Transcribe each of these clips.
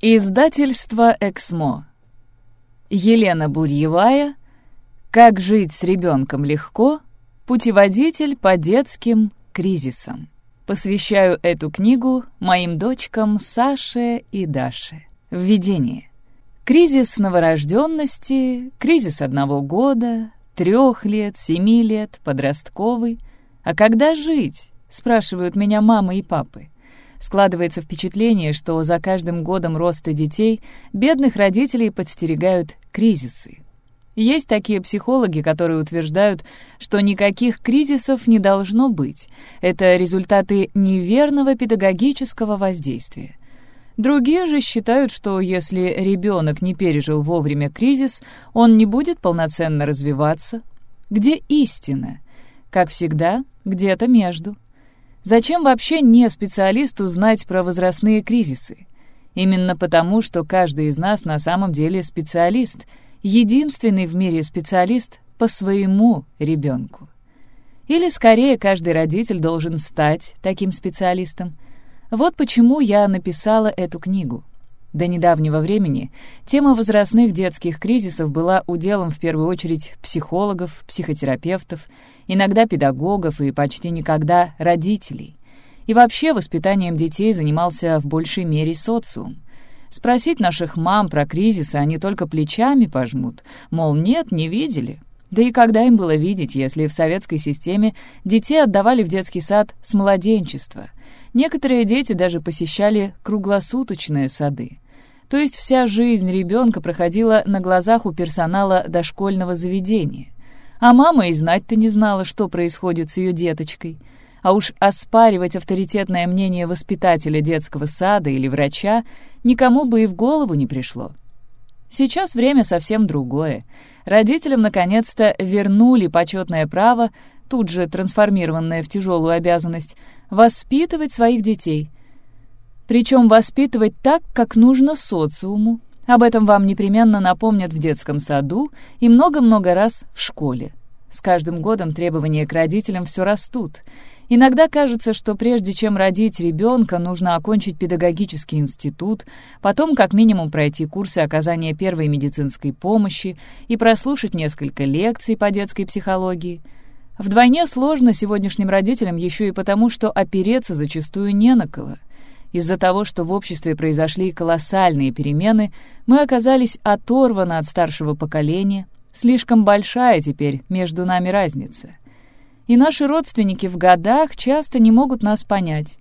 Издательство «Эксмо». Елена Бурьевая. «Как жить с ребенком легко. Путеводитель по детским кризисам». Посвящаю эту книгу моим дочкам Саше и Даше. Введение. Кризис новорожденности, кризис одного года, трех лет, семи лет, подростковый. А когда жить? Спрашивают меня мамы и папы. Складывается впечатление, что за каждым годом роста детей бедных родителей подстерегают кризисы. Есть такие психологи, которые утверждают, что никаких кризисов не должно быть. Это результаты неверного педагогического воздействия. Другие же считают, что если ребенок не пережил вовремя кризис, он не будет полноценно развиваться. Где истина? Как всегда, где-то между. Зачем вообще не специалисту знать про возрастные кризисы? Именно потому, что каждый из нас на самом деле специалист, единственный в мире специалист по своему ребенку. Или, скорее, каждый родитель должен стать таким специалистом. Вот почему я написала эту книгу. До недавнего времени тема возрастных детских кризисов была уделом в первую очередь психологов, психотерапевтов, иногда педагогов и почти никогда родителей. И вообще воспитанием детей занимался в большей мере социум. Спросить наших мам про кризисы они только плечами пожмут, мол, нет, не видели. Да и когда им было видеть, если в советской системе детей отдавали в детский сад с младенчества — Некоторые дети даже посещали круглосуточные сады. То есть вся жизнь ребенка проходила на глазах у персонала дошкольного заведения. А мама и знать-то не знала, что происходит с ее деточкой. А уж оспаривать авторитетное мнение воспитателя детского сада или врача никому бы и в голову не пришло. Сейчас время совсем другое. Родителям наконец-то вернули почетное право, тут же трансформированное в тяжелую обязанность, воспитывать своих детей. Причем воспитывать так, как нужно социуму. Об этом вам непременно напомнят в детском саду и много-много раз в школе. С каждым годом требования к родителям все растут. Иногда кажется, что прежде чем родить ребенка, нужно окончить педагогический институт, потом как минимум пройти курсы оказания первой медицинской помощи и прослушать несколько лекций по детской психологии – Вдвойне сложно сегодняшним родителям еще и потому, что опереться зачастую не на кого. Из-за того, что в обществе произошли колоссальные перемены, мы оказались оторваны от старшего поколения, слишком большая теперь между нами разница. И наши родственники в годах часто не могут нас понять,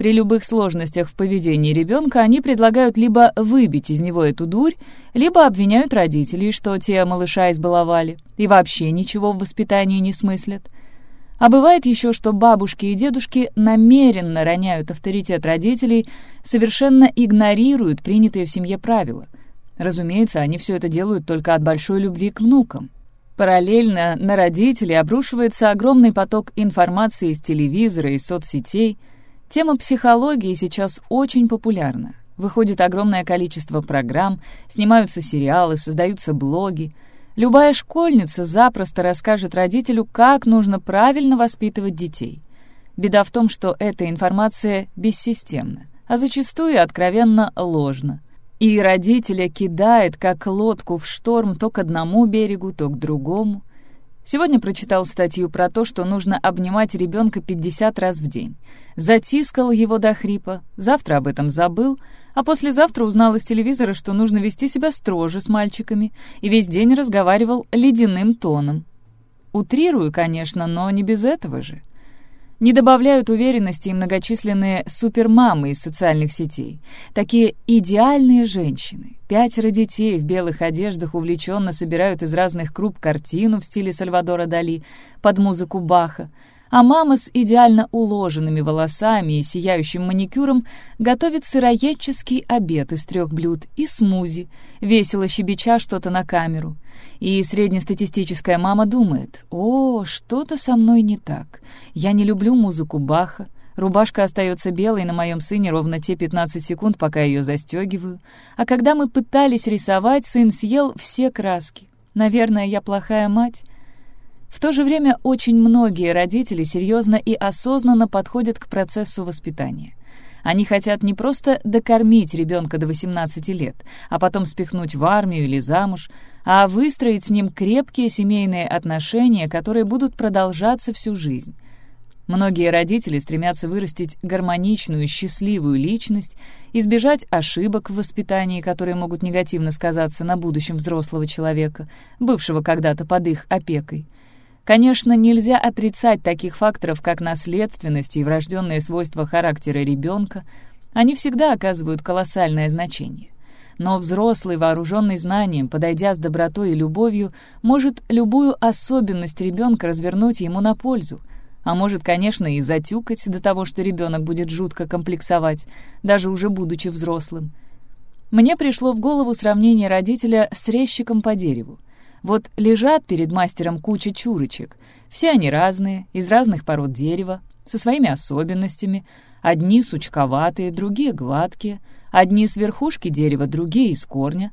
при любых сложностях в поведении ребенка они предлагают либо выбить из него эту дурь, либо обвиняют родителей, что те малыша избаловали и вообще ничего в воспитании не смыслят. А бывает еще, что бабушки и дедушки намеренно роняют авторитет родителей, совершенно игнорируют принятые в семье правила. Разумеется, они все это делают только от большой любви к внукам. Параллельно на родителей обрушивается огромный поток информации из телевизора и соцсетей – Тема психологии сейчас очень популярна. Выходит огромное количество программ, снимаются сериалы, создаются блоги. Любая школьница запросто расскажет родителю, как нужно правильно воспитывать детей. Беда в том, что эта информация бессистемна, а зачастую откровенно ложна. И родителя кидает, как лодку в шторм, то к одному берегу, то к другому. Сегодня прочитал статью про то, что нужно обнимать ребенка 50 раз в день. Затискал его до хрипа, завтра об этом забыл, а послезавтра узнал из телевизора, что нужно вести себя строже с мальчиками, и весь день разговаривал ледяным тоном. Утрирую, конечно, но не без этого же. Не добавляют уверенности и многочисленные супермамы из социальных сетей. Такие идеальные женщины. Пятеро детей в белых одеждах увлеченно собирают из разных круп картину в стиле Сальвадора Дали под музыку Баха а мама с идеально уложенными волосами и сияющим маникюром готовит сыроедческий обед из трех блюд и смузи, весело щебеча что-то на камеру. И среднестатистическая мама думает, «О, что-то со мной не так. Я не люблю музыку Баха, Рубашка остается белой на моем сыне ровно те 15 секунд, пока ее застегиваю. А когда мы пытались рисовать, сын съел все краски. Наверное, я плохая мать. В то же время очень многие родители серьезно и осознанно подходят к процессу воспитания. Они хотят не просто докормить ребенка до 18 лет, а потом спихнуть в армию или замуж, а выстроить с ним крепкие семейные отношения, которые будут продолжаться всю жизнь. Многие родители стремятся вырастить гармоничную, счастливую личность, избежать ошибок в воспитании, которые могут негативно сказаться на будущем взрослого человека, бывшего когда-то под их опекой. Конечно, нельзя отрицать таких факторов, как наследственность и врожденные свойства характера ребенка. Они всегда оказывают колоссальное значение. Но взрослый, вооруженный знанием, подойдя с добротой и любовью, может любую особенность ребенка развернуть ему на пользу, а может, конечно, и затюкать до того, что ребенок будет жутко комплексовать, даже уже будучи взрослым. Мне пришло в голову сравнение родителя с резчиком по дереву. Вот лежат перед мастером куча чурочек. Все они разные, из разных пород дерева, со своими особенностями. Одни сучковатые, другие гладкие, одни с верхушки дерева, другие из корня.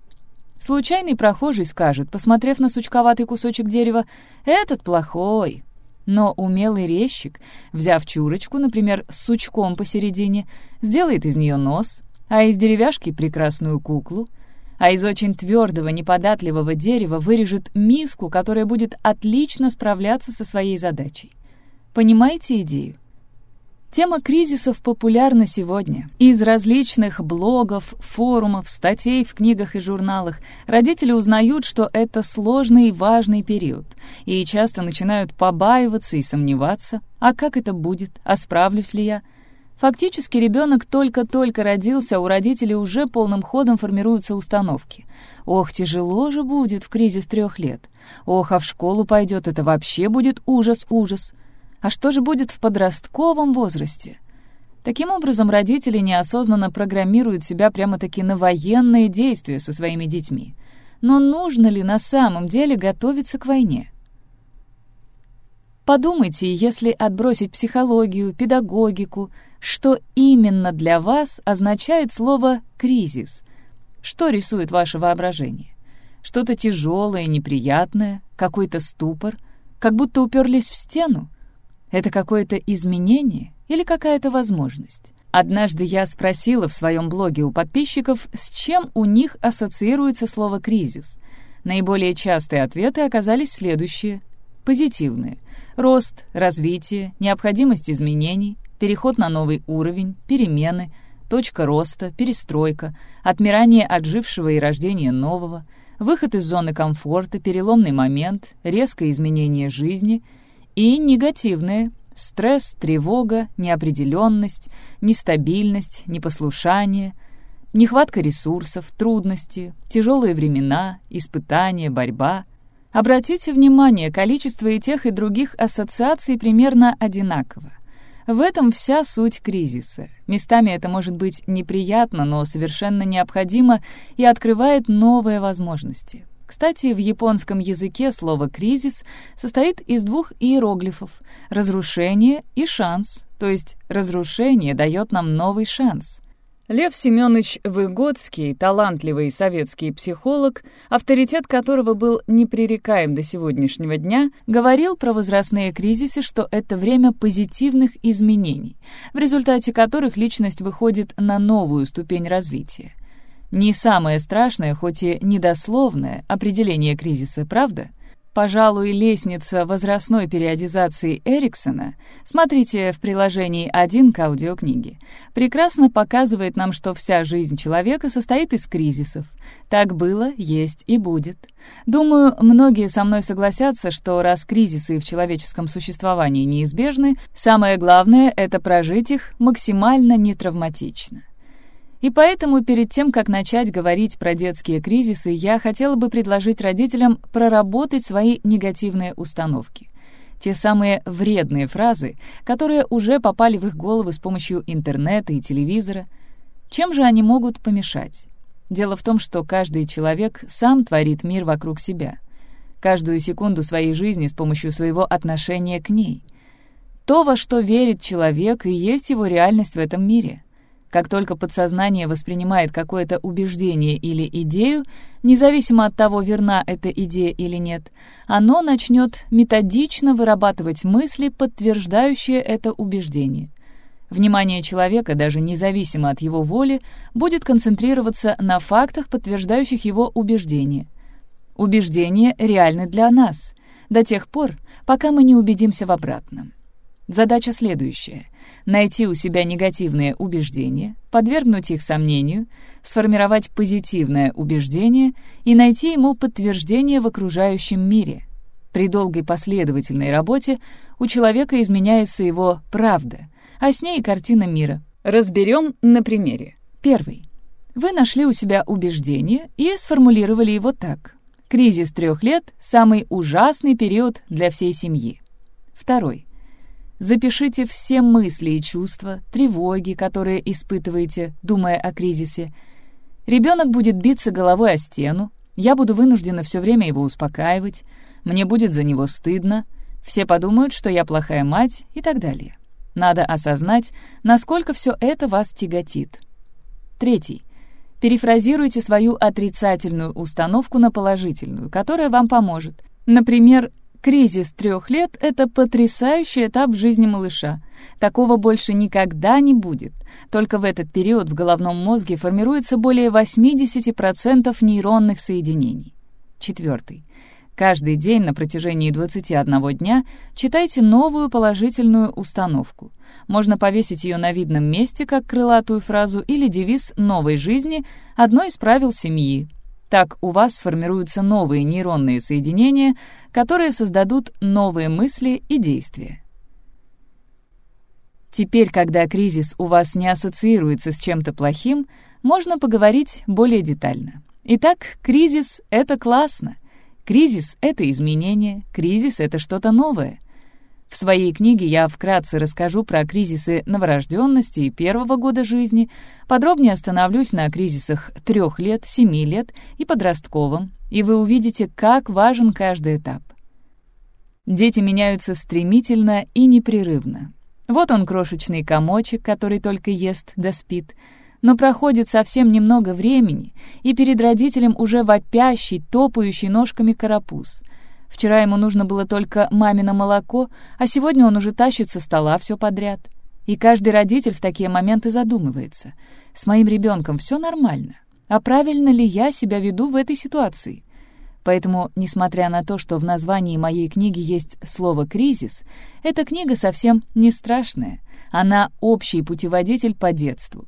Случайный прохожий скажет, посмотрев на сучковатый кусочек дерева, «Этот плохой, но умелый резчик, взяв чурочку, например, с сучком посередине, сделает из нее нос, а из деревяшки — прекрасную куклу, а из очень твердого, неподатливого дерева вырежет миску, которая будет отлично справляться со своей задачей. Понимаете идею? Тема кризисов популярна сегодня. Из различных блогов, форумов, статей в книгах и журналах родители узнают, что это сложный и важный период, и часто начинают побаиваться и сомневаться, а как это будет, а справлюсь ли я. Фактически ребенок только-только родился, у родителей уже полным ходом формируются установки. Ох, тяжело же будет в кризис трех лет. Ох, а в школу пойдет, это вообще будет ужас-ужас. А что же будет в подростковом возрасте? Таким образом, родители неосознанно программируют себя прямо-таки на военные действия со своими детьми. Но нужно ли на самом деле готовиться к войне? Подумайте, если отбросить психологию, педагогику, что именно для вас означает слово «кризис»? Что рисует ваше воображение? Что-то тяжелое, неприятное, какой-то ступор, как будто уперлись в стену? Это какое-то изменение или какая-то возможность? Однажды я спросила в своем блоге у подписчиков, с чем у них ассоциируется слово «кризис». Наиболее частые ответы оказались следующие. Позитивные. Рост, развитие, необходимость изменений, переход на новый уровень, перемены, точка роста, перестройка, отмирание отжившего и рождение нового, выход из зоны комфорта, переломный момент, резкое изменение жизни — и негативные — стресс, тревога, неопределенность, нестабильность, непослушание, нехватка ресурсов, трудности, тяжелые времена, испытания, борьба. Обратите внимание, количество и тех, и других ассоциаций примерно одинаково. В этом вся суть кризиса. Местами это может быть неприятно, но совершенно необходимо и открывает новые возможности. Кстати, в японском языке слово «кризис» состоит из двух иероглифов — «разрушение» и «шанс», то есть разрушение дает нам новый шанс. Лев Семенович Выгодский, талантливый советский психолог, авторитет которого был непререкаем до сегодняшнего дня, говорил про возрастные кризисы, что это время позитивных изменений, в результате которых личность выходит на новую ступень развития — не самое страшное, хоть и недословное, определение кризиса, правда? Пожалуй, лестница возрастной периодизации Эриксона, смотрите в приложении 1 к аудиокниге, прекрасно показывает нам, что вся жизнь человека состоит из кризисов. Так было, есть и будет. Думаю, многие со мной согласятся, что раз кризисы в человеческом существовании неизбежны, самое главное — это прожить их максимально нетравматично. И поэтому перед тем, как начать говорить про детские кризисы, я хотела бы предложить родителям проработать свои негативные установки. Те самые вредные фразы, которые уже попали в их головы с помощью интернета и телевизора. Чем же они могут помешать? Дело в том, что каждый человек сам творит мир вокруг себя. Каждую секунду своей жизни с помощью своего отношения к ней. То, во что верит человек, и есть его реальность в этом мире — как только подсознание воспринимает какое-то убеждение или идею, независимо от того, верна эта идея или нет, оно начнет методично вырабатывать мысли, подтверждающие это убеждение. Внимание человека, даже независимо от его воли, будет концентрироваться на фактах, подтверждающих его убеждения. Убеждения реальны для нас, до тех пор, пока мы не убедимся в обратном. Задача следующая — найти у себя негативные убеждения, подвергнуть их сомнению, сформировать позитивное убеждение и найти ему подтверждение в окружающем мире. При долгой последовательной работе у человека изменяется его правда, а с ней и картина мира. Разберем на примере. Первый. Вы нашли у себя убеждение и сформулировали его так. Кризис трех лет — самый ужасный период для всей семьи. Второй. Запишите все мысли и чувства, тревоги, которые испытываете, думая о кризисе. Ребенок будет биться головой о стену, я буду вынуждена все время его успокаивать, мне будет за него стыдно, все подумают, что я плохая мать и так далее. Надо осознать, насколько все это вас тяготит. Третий. Перефразируйте свою отрицательную установку на положительную, которая вам поможет. Например, Кризис трех лет — это потрясающий этап жизни малыша. Такого больше никогда не будет. Только в этот период в головном мозге формируется более 80% нейронных соединений. Четвертый. Каждый день на протяжении 21 дня читайте новую положительную установку. Можно повесить ее на видном месте, как крылатую фразу или девиз новой жизни, одно из правил семьи. Так у вас сформируются новые нейронные соединения, которые создадут новые мысли и действия. Теперь, когда кризис у вас не ассоциируется с чем-то плохим, можно поговорить более детально. Итак, кризис — это классно. Кризис — это изменение, кризис — это что-то новое. В своей книге я вкратце расскажу про кризисы новорожденности и первого года жизни, подробнее остановлюсь на кризисах трех лет, семи лет и подростковом, и вы увидите, как важен каждый этап. Дети меняются стремительно и непрерывно. Вот он, крошечный комочек, который только ест да спит, но проходит совсем немного времени, и перед родителем уже вопящий, топающий ножками карапуз. Вчера ему нужно было только мамино молоко, а сегодня он уже тащит со стола все подряд. И каждый родитель в такие моменты задумывается. С моим ребенком все нормально. А правильно ли я себя веду в этой ситуации? Поэтому, несмотря на то, что в названии моей книги есть слово «кризис», эта книга совсем не страшная. Она общий путеводитель по детству.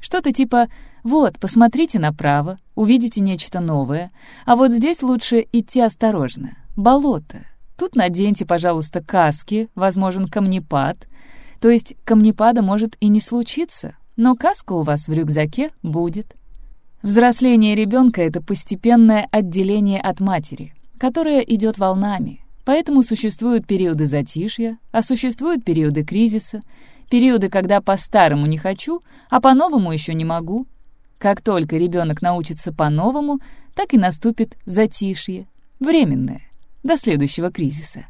Что-то типа «Вот, посмотрите направо, увидите нечто новое, а вот здесь лучше идти осторожно, болото. Тут наденьте, пожалуйста, каски, возможен камнепад. То есть камнепада может и не случиться, но каска у вас в рюкзаке будет. Взросление ребенка — это постепенное отделение от матери, которое идет волнами. Поэтому существуют периоды затишья, а существуют периоды кризиса, периоды, когда по-старому не хочу, а по-новому еще не могу. Как только ребенок научится по-новому, так и наступит затишье, временное до следующего кризиса.